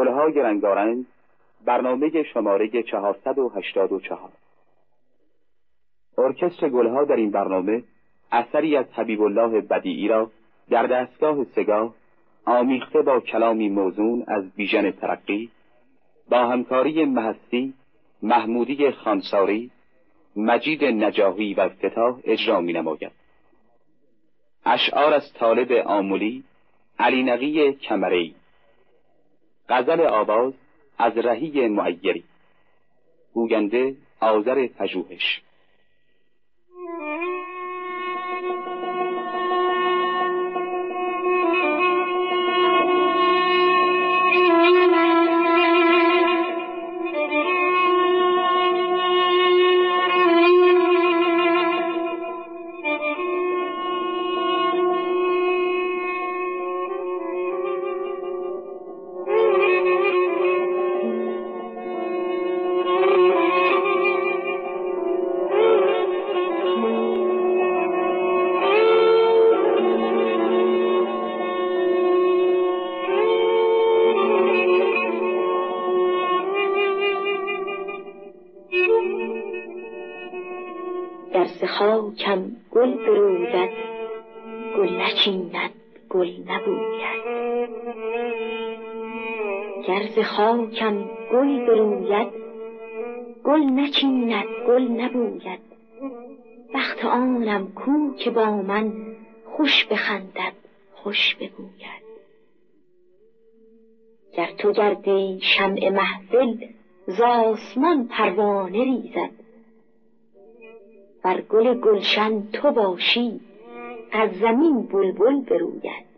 گلهای رنگارنگ برنامه شماره 484 ارکستر گلها در این برنامه اثری از حبیب الله بدیعی را در دستگاه سگاه آمیخته با کلامی موزون از بیژن ترقی با همکاری محسی محمودی خانساری مجید نجاهی و افتتاح اجرا می نماید. اشعار از طالب آمولی علی نقی کمری غزل آواز از رهی معیری. گوینده آذر پژوهش. خاکم گل بروید. گل نچیند گل نبوید. وقت آنم کو که با من خوش بخندد خوش بگوید. گر تو گردی شمع محفل ز آسمان پروانه ریزد. بر گل گلشن تو باشی از زمین بلبل بروید.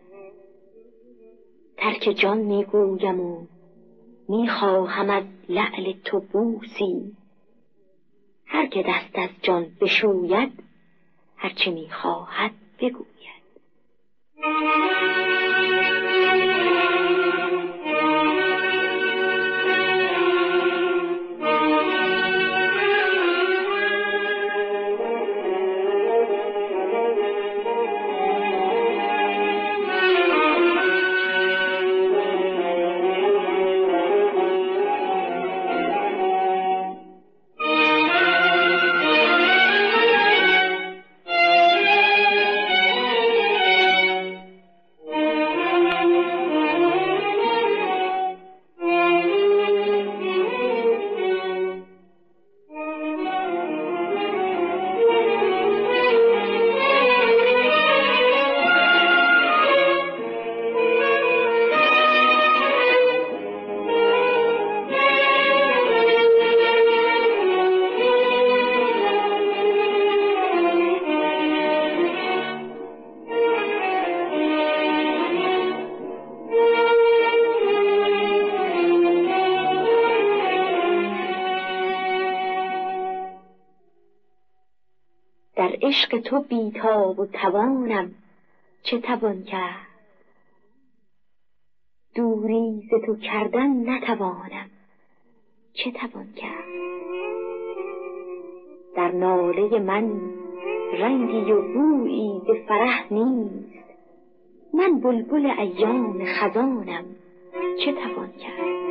ترک جان می‌گویم و می‌خواهم از لعل تو بوسی هر که دست از جان بشوید هرچه می‌خواهد بگوید. عشق تو بیتاب و توانم چه توان کرد؟ دوری ز تو کردن نتوانم چه توان کرد؟ در ناله من رنگی و بویی به فرح نیست. من بلبل ایام خزانم چه توان کرد؟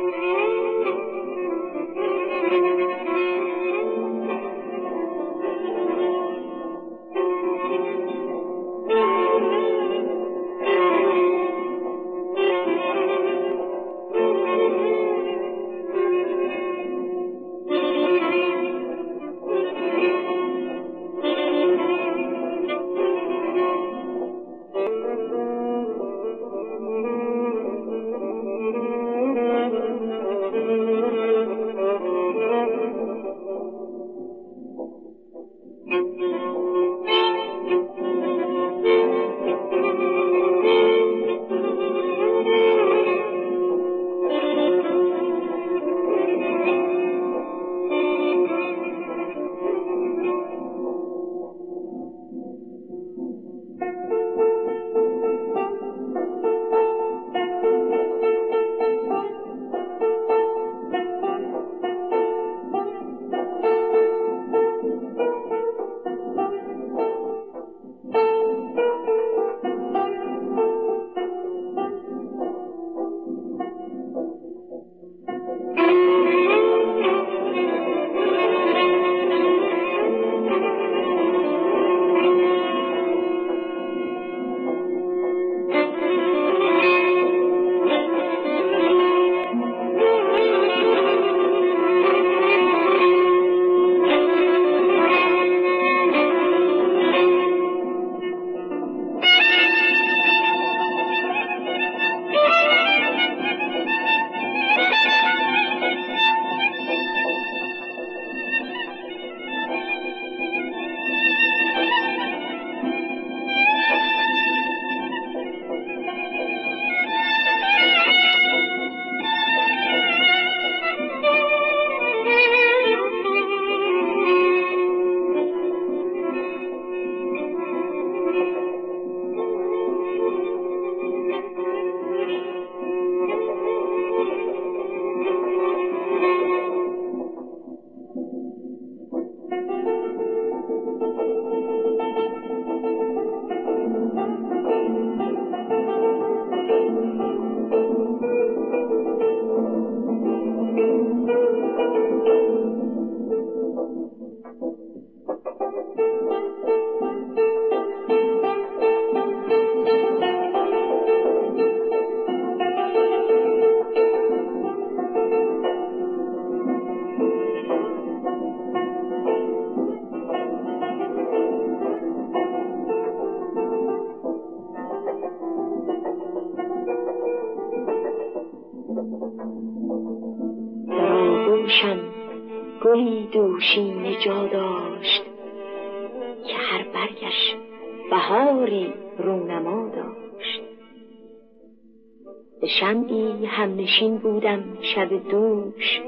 به شمعی همنشین بودم شب دوش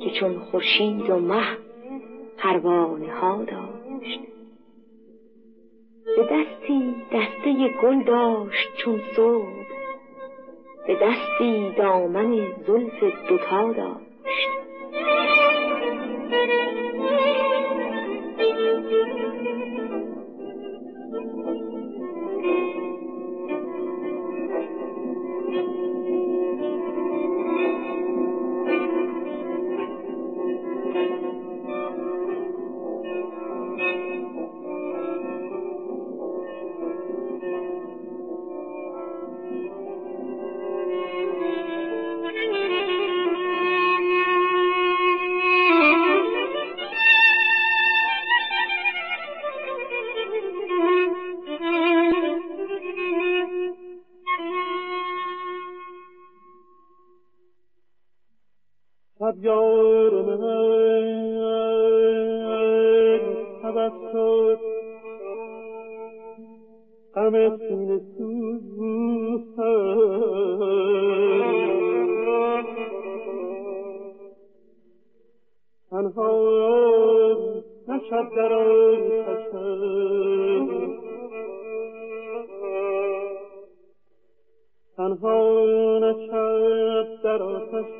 که چون خورشید و مه پروانه ها داشت. به دستی دسته گل داشت چون صبح به دستی دامن زلف دوتا داشت.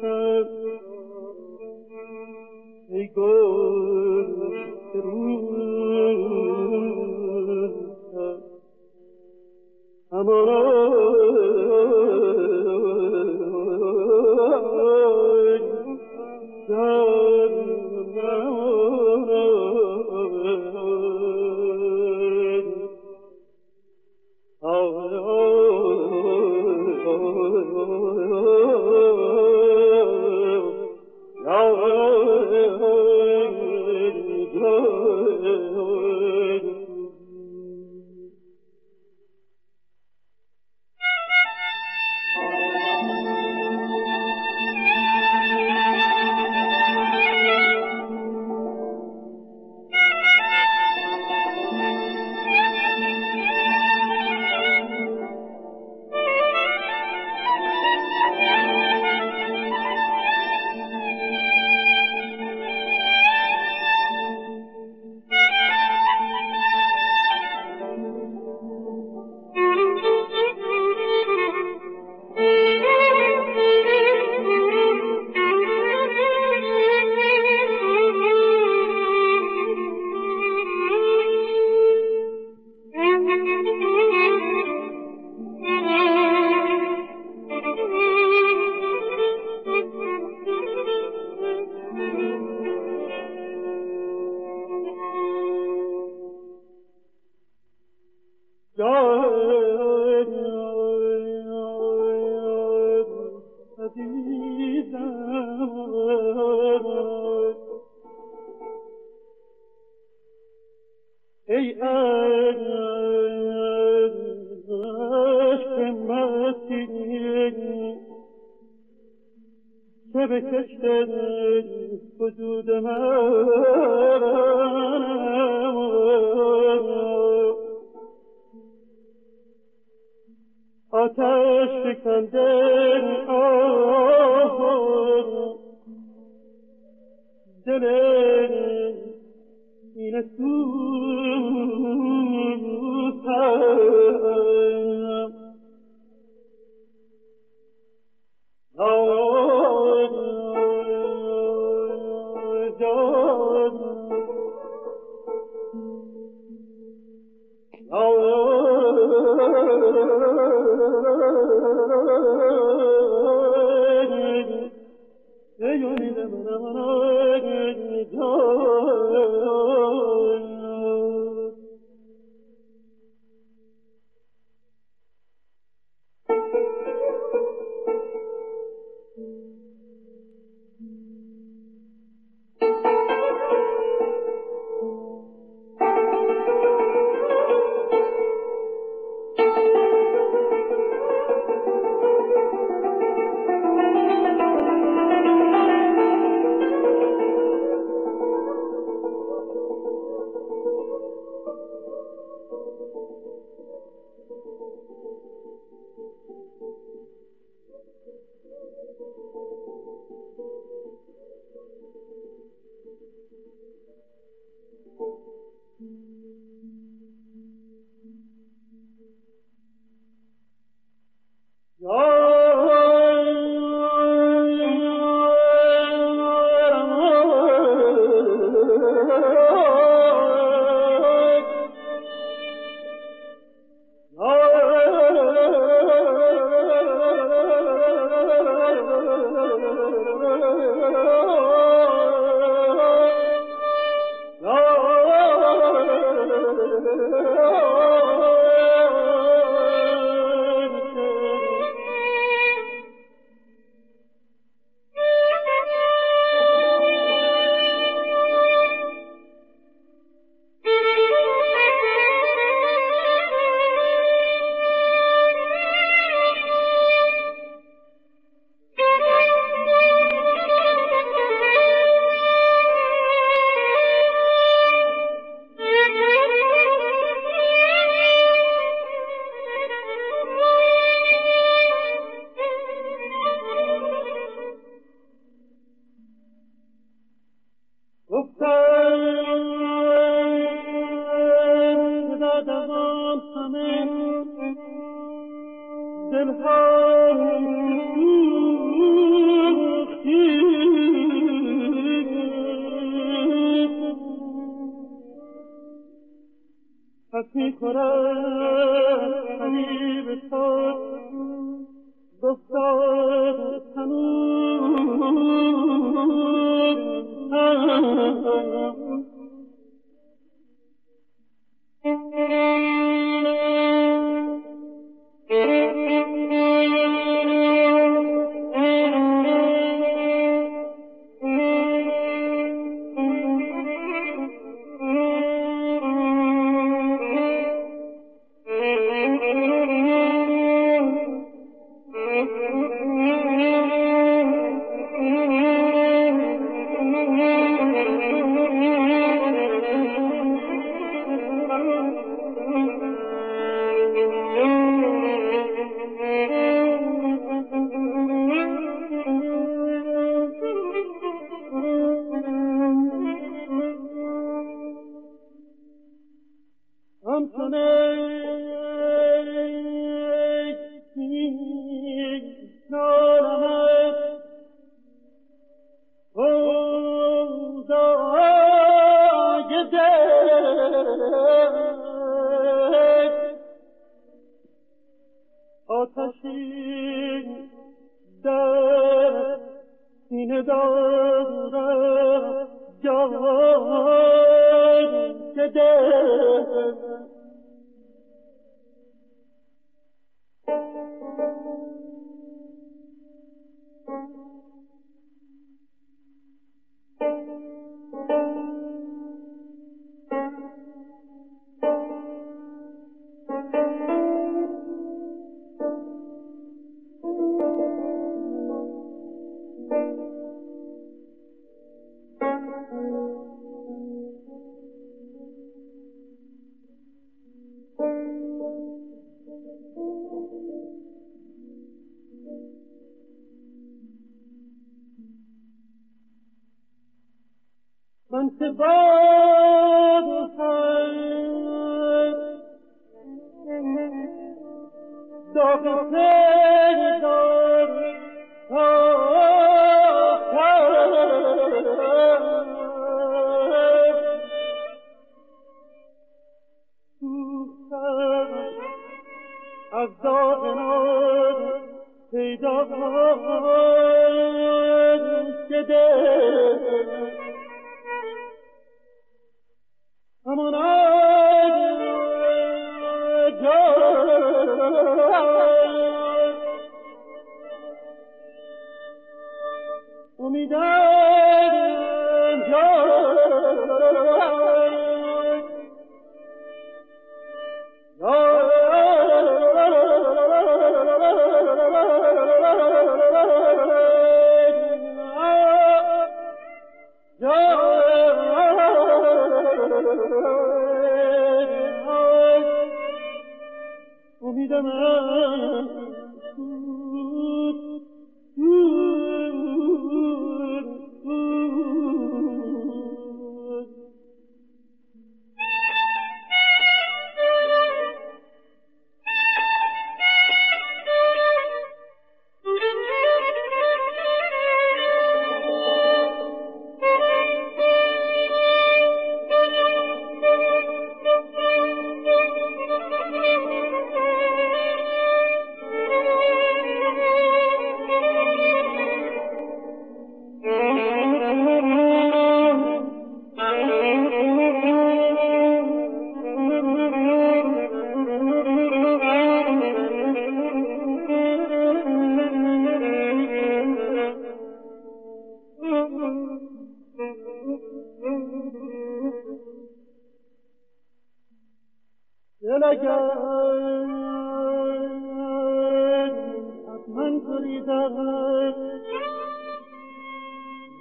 آتشم ای گل Jesus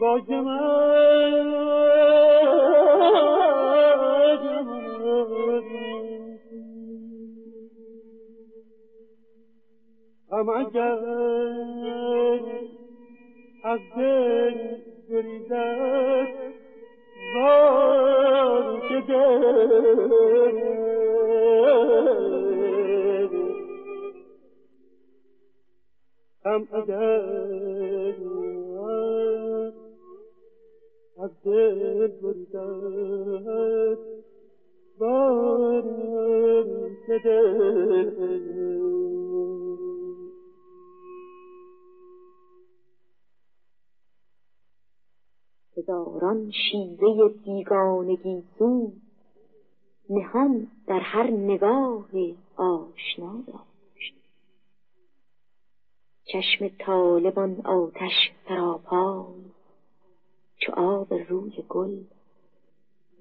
Gojama که دل هزاران شیوه بیگانگی سو نهان در هر نگاه آشنا داشت. چشم طالبان آتش سراپای چو آب روی گل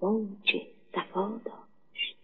موج صفا داشت.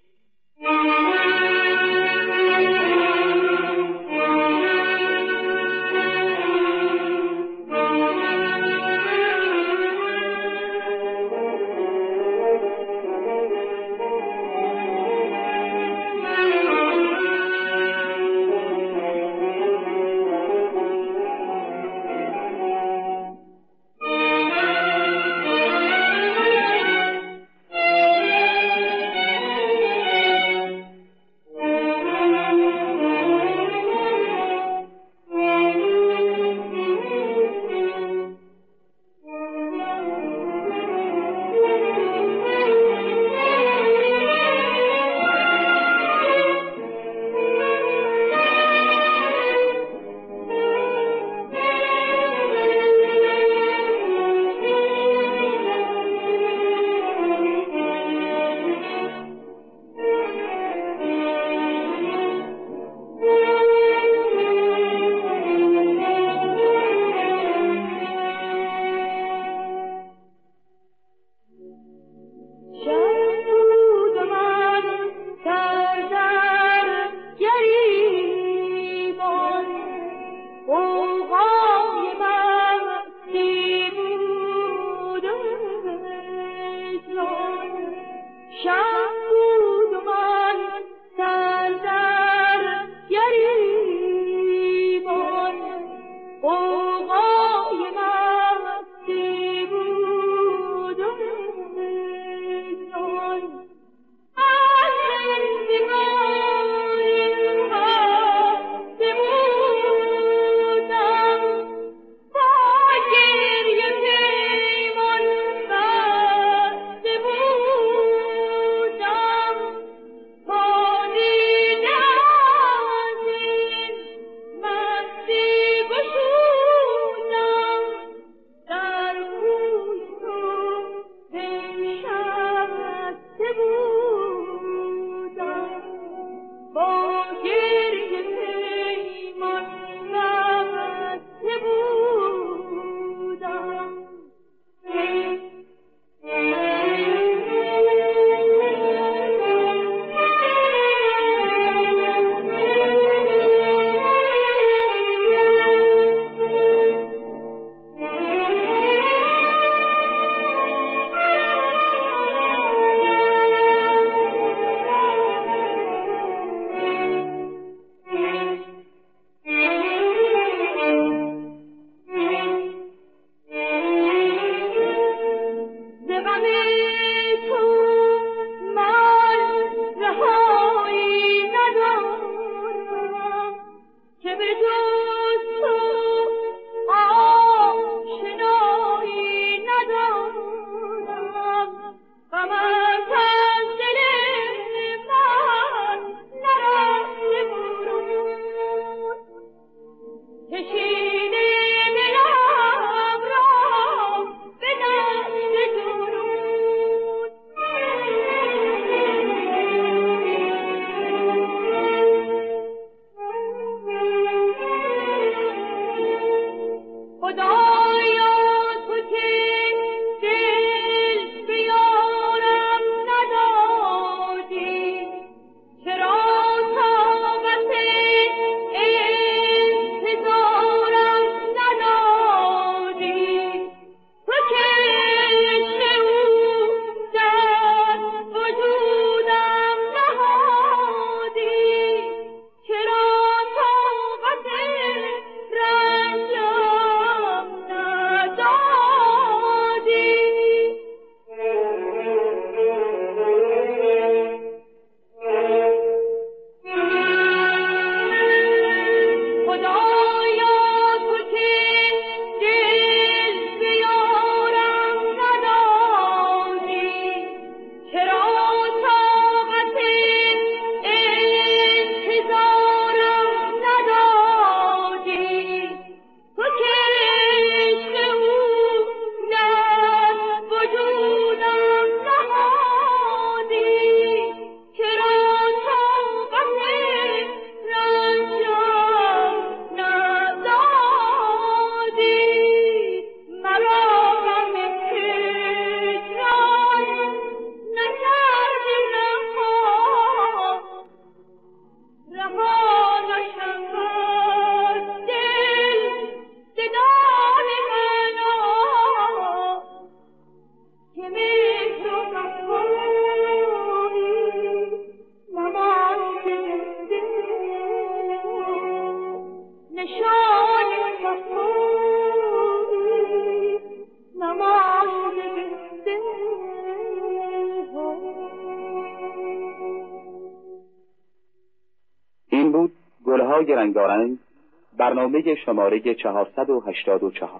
رنگارنگ برنامه شماره 484